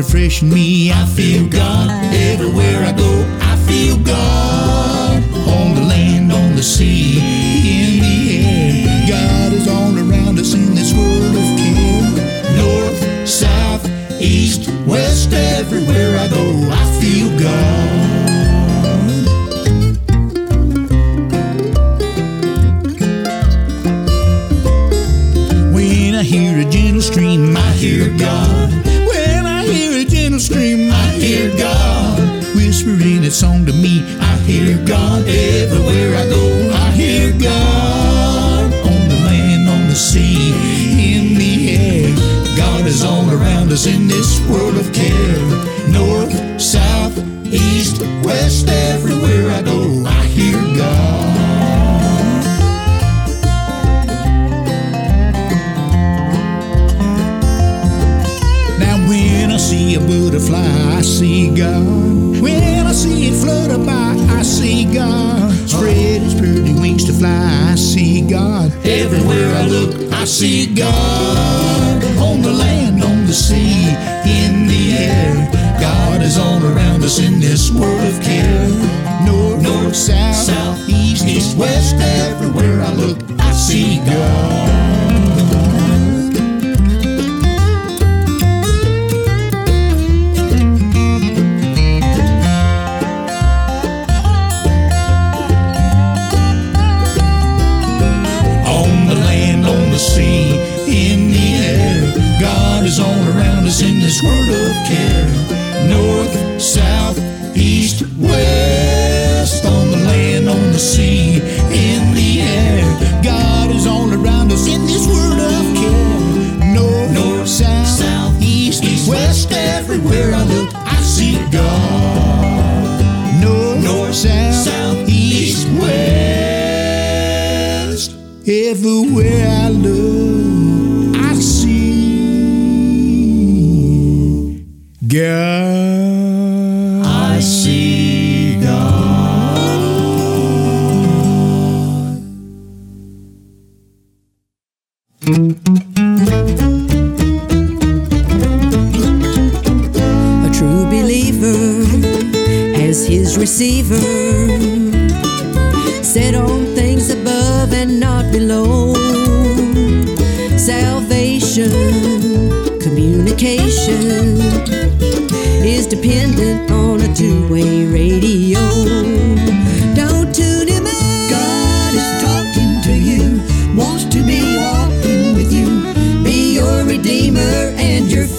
refreshing me, I feel God. Everywhere I go, Everywhere I go, I hear God. On the land, on the sea, in the air. God is all around us in this world of care. North, south, east, west, everywhere I go, I hear God. Now when I see a butterfly, I see God. When I see it flutter by, see God. Spread its pretty wings to fly, I see God. Everywhere I look, I see God. On the land, on the sea, in the air. God is all around us in this world of care. North, north, south, south, east, east, west. Everywhere I look, I see God. A true believer as his receiver. Set on things above and not below. Salvation, communication is dependent on a two way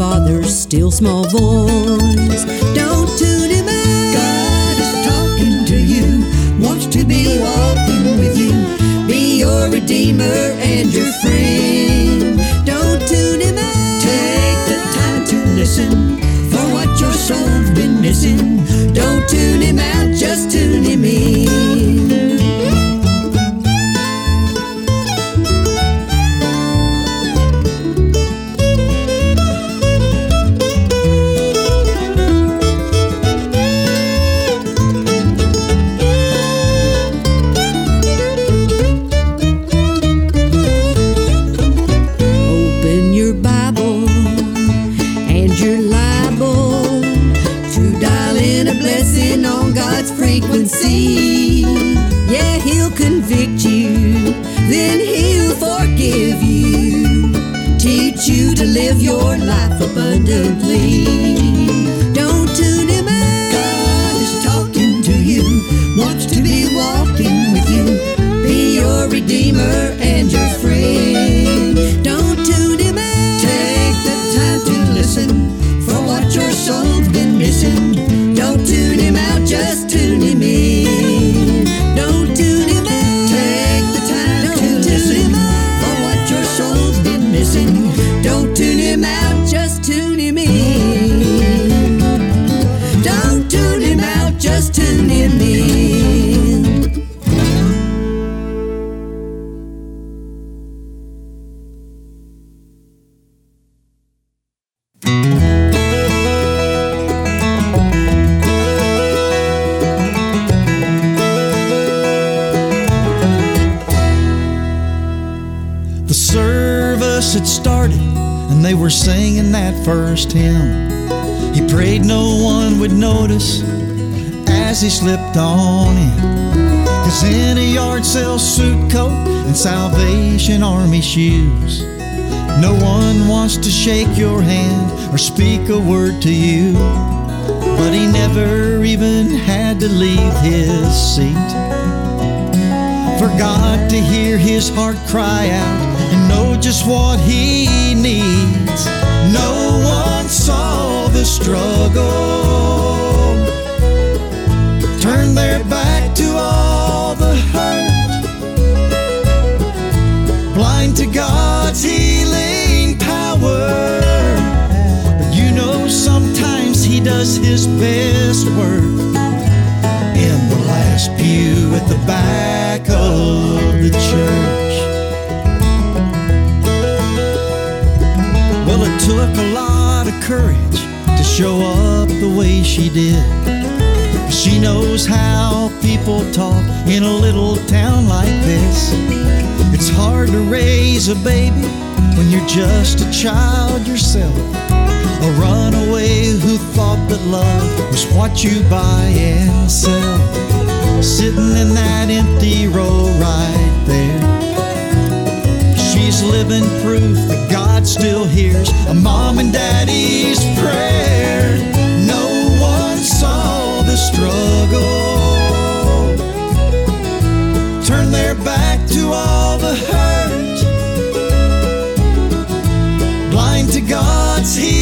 Father's still small voice. Don't tune him out. God is talking to you, wants to be walking with you, be your redeemer and your friend. Don't tune him out. Take the time to listen for what your soul's been missing. Don't tune him out, just tune him in. Live your life abundantly. Don't tune Him out. God is talking to you, wants to be walking with you, be your redeemer as he slipped on in. Cause in a yard sale suit coat and Salvation Army shoes, no one wants to shake your hand or speak a word to you. But he never even had to leave his seat for God to hear his heart cry out and know just what he needs. No one saw the struggle, his best work in the last pew at the back of the church. Well, it took a lot of courage to show up the way she did. She knows how people talk in a little town like this. It's hard to raise a baby when you're just a child yourself. A runaway who thought that love was what you buy and sell. Sitting in that empty row right there. She's living proof that God still hears a mom and daddy's prayer. No one saw the struggle. Turn their back to all the hurt. Blind to God's healing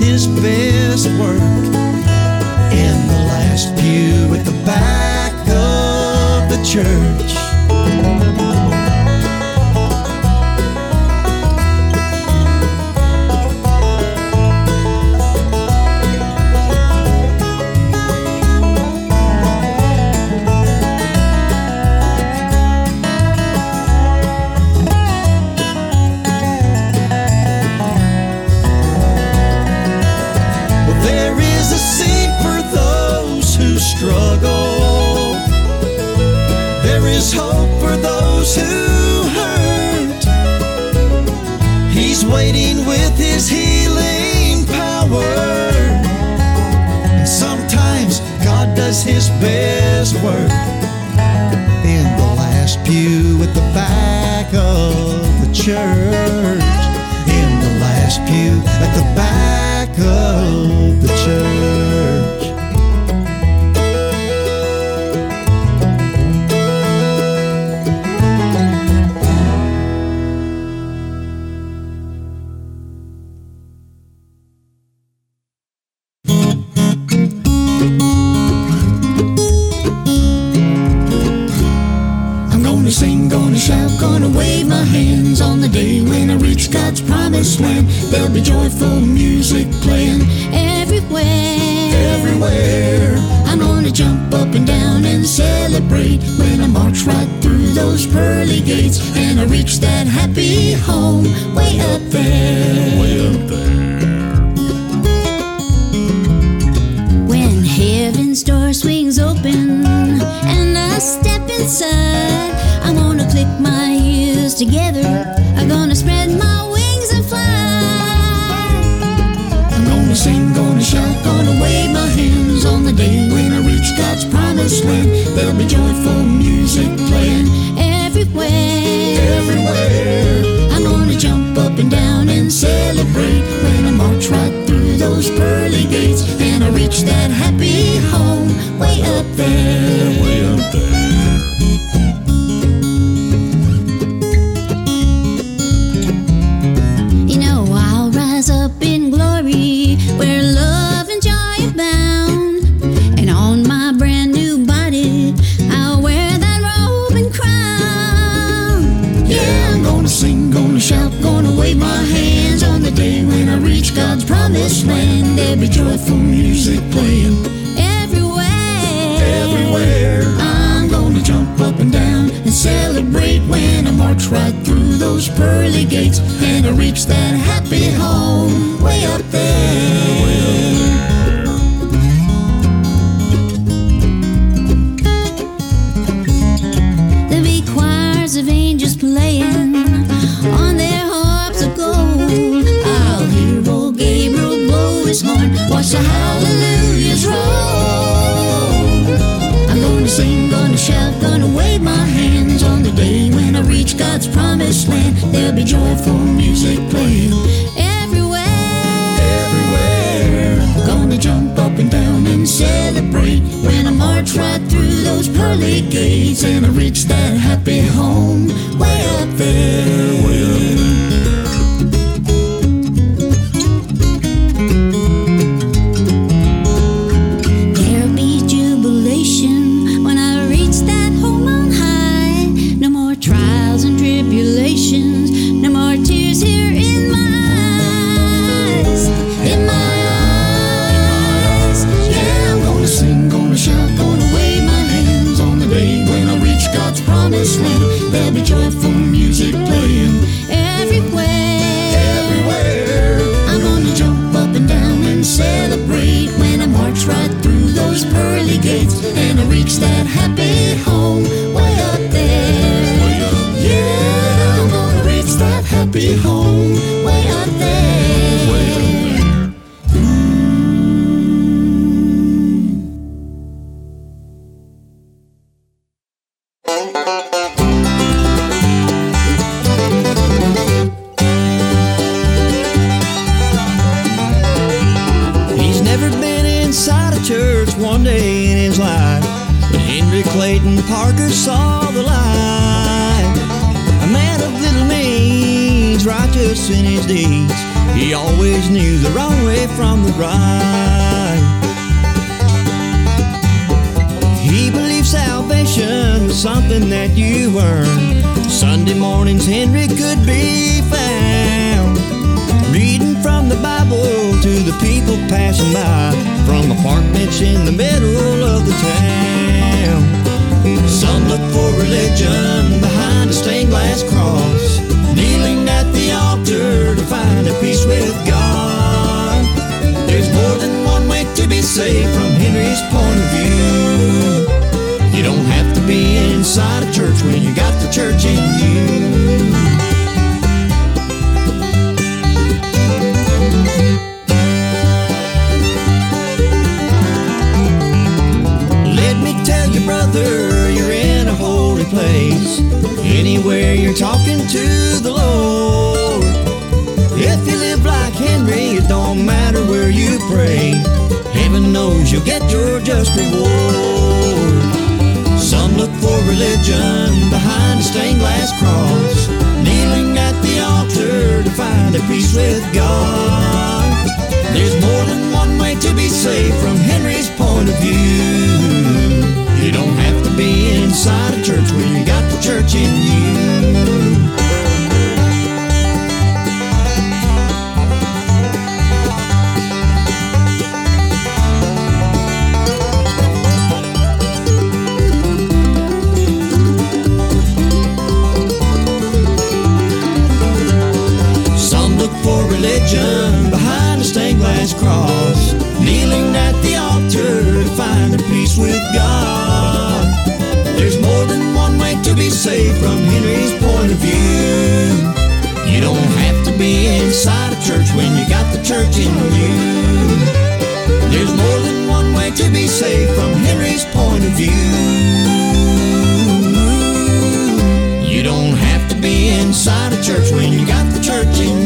His best work in the last pew at the back of the church. Way up there. Way pearly gates and I reach that happy home way up there. Church one day in his life. But Henry Clayton Parker saw the light. A man of little means, righteous in his deeds. He always knew the wrong way from the right. He believed salvation was something that you earn. Sunday mornings, Henry could be found. Reading from the Bible to the people passing by from a park bench in the middle of the town. Some look for religion behind a stained glass cross, kneeling at the altar to find a peace with God. There's more than one way to be saved from Henry's point of view. You don't have to be inside a church when you got the church in you. Place. Anywhere you're talking to the Lord. If you live like Henry, it don't matter where you pray. Heaven knows you'll get your just reward. Some look for religion behind a stained glass cross, kneeling at the altar to find a peace with God. There's more than one way to be saved from Henry's point of view. You don't have to be inside a church when you got the church in you. Be inside a church when you got the church in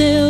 quickly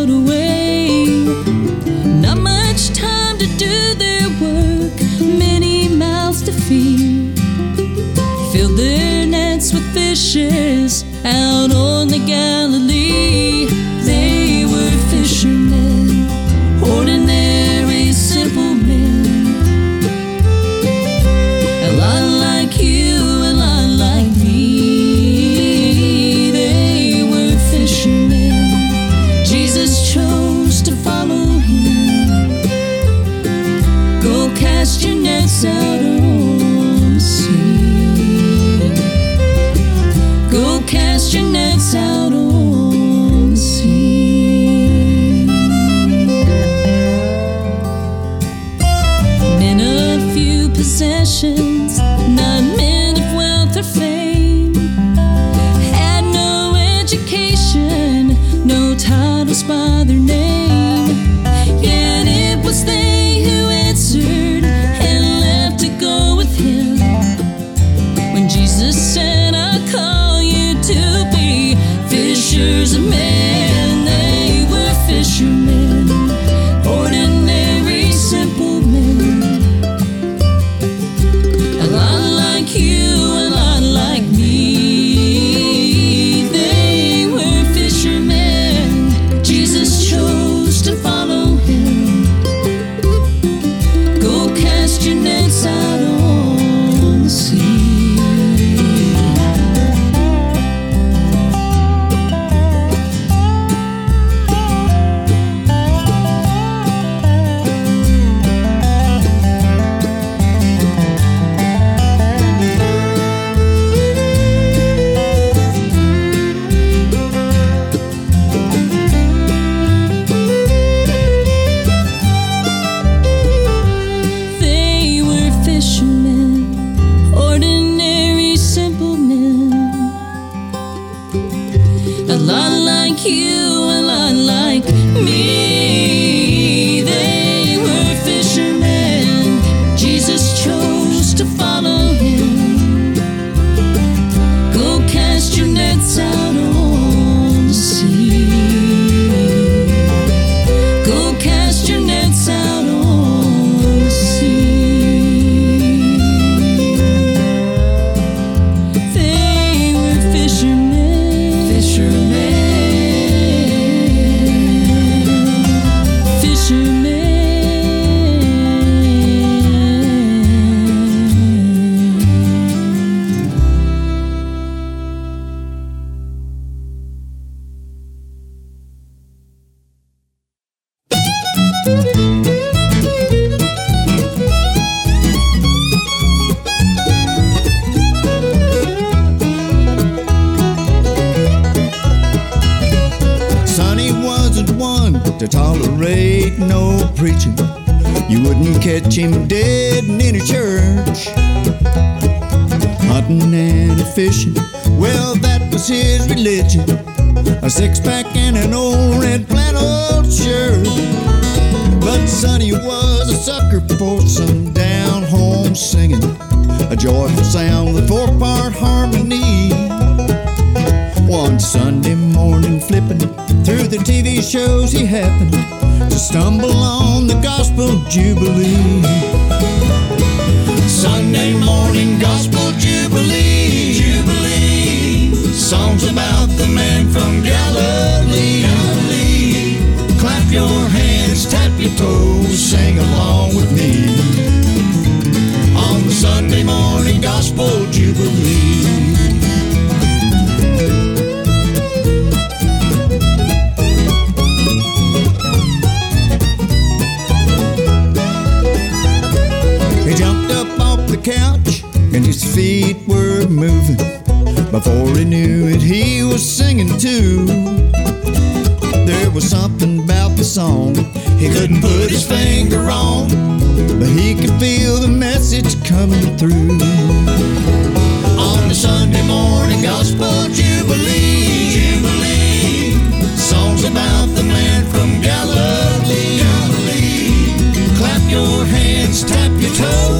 you, him dead in any church. Hunting and fishing, well, that was his religion. A six pack and an old red flannel shirt. But Sonny was a sucker for some down home singing. A joyful sound with four part harmony. One Sunday morning, flipping through the TV shows, he happened to stumble on the Gospel Jubilee. Sunday morning Gospel Jubilee, Jubilee. Songs about the man from Galilee. Galilee. Clap your hands, tap your toes, sing along with me. On the Sunday morning Gospel Jubilee. Feet were moving. Before he knew it, he was singing too. There was something about the song he couldn't put his finger on, but he could feel the message coming through. On the Sunday morning gospel jubilee, jubilee, songs about the man from Galilee. Galilee. Clap your hands, tap your toes,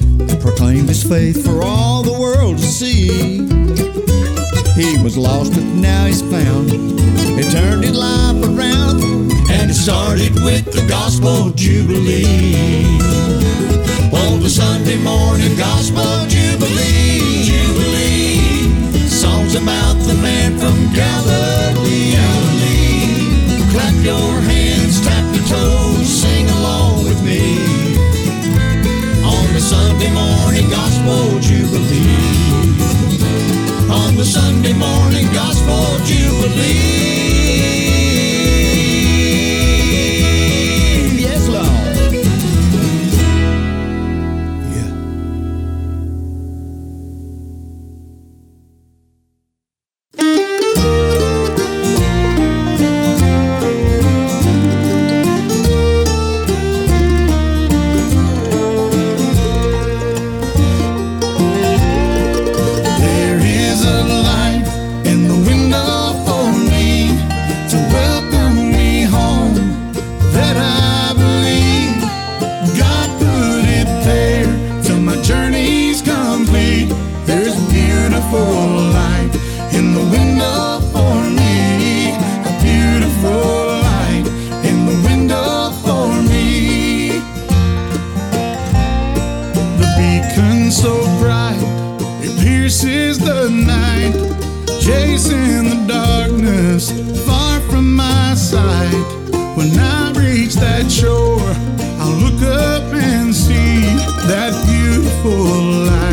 proclaimed his faith for all the world to see. He was lost, but now he's found. He turned his life around, and it started with the gospel jubilee. On the Sunday morning gospel jubilee, jubilee, songs about the man from Galilee. Sunday morning gospel jubilee. On the Sunday morning gospel jubilee. the night, chasing the darkness far from my sight. When I reach that shore, I'll look up and see that beautiful light.